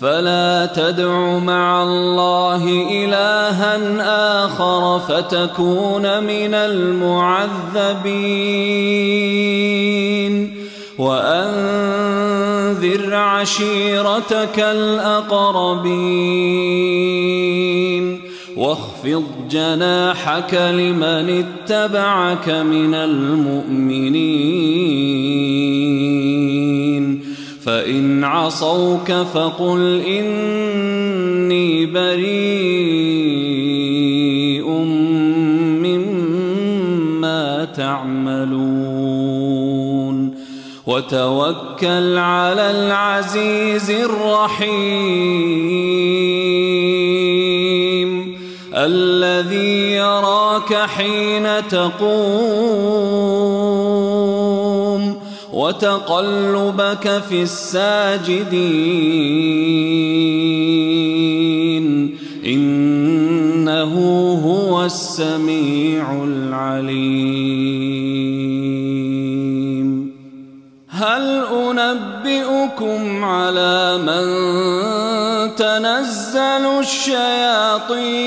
فلا تدع مع الله إلها آخر فتكون من المعذبين. وأنذر عشيرتك الأقربين. واخفض جناحك لمن اتبعك من المؤمنين. فإن عصوك فقل إني بريء مما تعملون وتوكل على العزيز الرحيم الذي يراك حين تقوم وتقلبك في الساجدين. إنه هو السميع العليم. هل أنبئكم على من تنزل الشياطين؟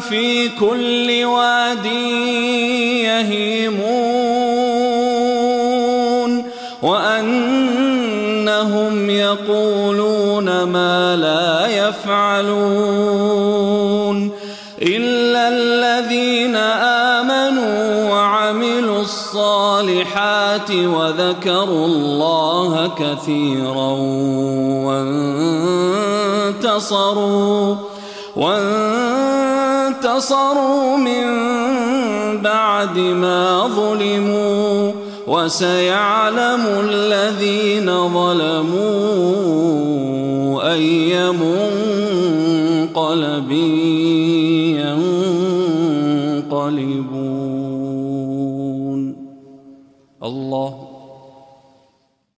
في كل واد يهيمون وأنهم يقولون ما لا يفعلون إلا الذين آمنوا وعملوا الصالحات وذكروا الله كثيرا وانتصروا وانتصروا من بعد ما ظلموا وسيعلم الذين ظلموا أي منقلب ينقلبون. الله